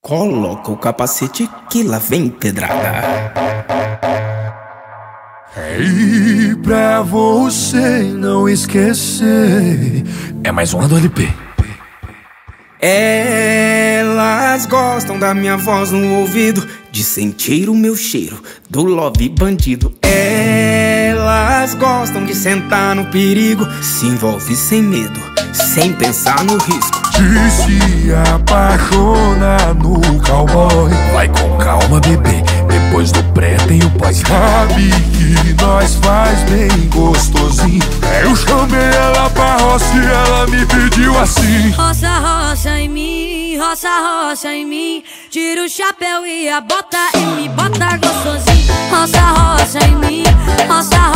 Coloca o capacete que lá vem pedrada. E pra você não esquecer, é mais uma do LP. Elas gostam da minha voz no ouvido, de sentir o meu cheiro do love bandido. Elas gostam de sentar no perigo, se envolve sem medo, sem pensar no risco. De se apaixonar no cowboy. Vai com calma, bebê. Depois do pré tem o pós. Sabe que nós faz bem gostosinho. Eu chamei ela pra roça e ela me pediu assim. Roça, roça em mim, roça, roça em mim. Tira o chapéu e a bota e me bota gostosinho. Roça, roça em mim, roça,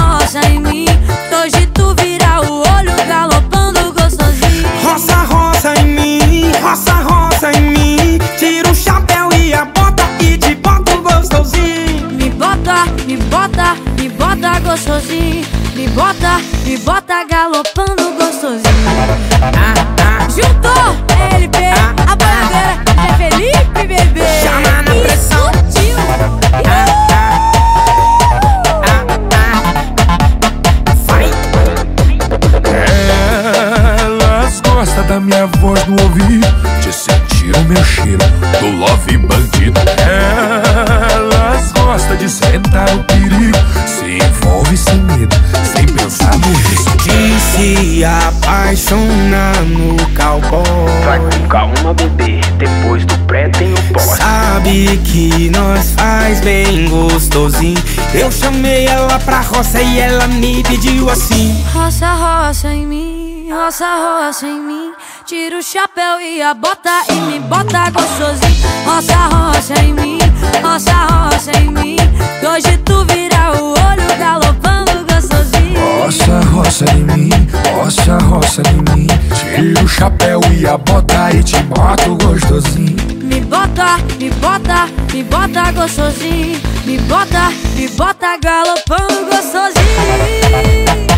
gostosinho. Me bota, me bota galopando gostosinho. Ah, ah, Juntou LP, a boiadeira, é Felipe bebê. Chama na E pressão. Sutil. vai. Elas gostam da minha voz no ouvido. De sentir o meu cheiro do love bandido. Elas gostam de sentar o se apaixonar no cowboy. Vai com calma, bebê. Depois do pré tem o pós. Sabe que nós faz bem gostosinho. Eu chamei ela pra roça e ela me pediu assim. Roça, roça em mim, roça, roça em mim. Tira o chapéu e a bota e me bota gostosinho. Roça, roça em mim, roça, roça em mim. Roça, em mim, roça, roça em mim. Tira o chapéu e a bota e te boto gostosinho. Me bota, me bota, me bota gostosinho. Me bota, me bota galopando gostosinho.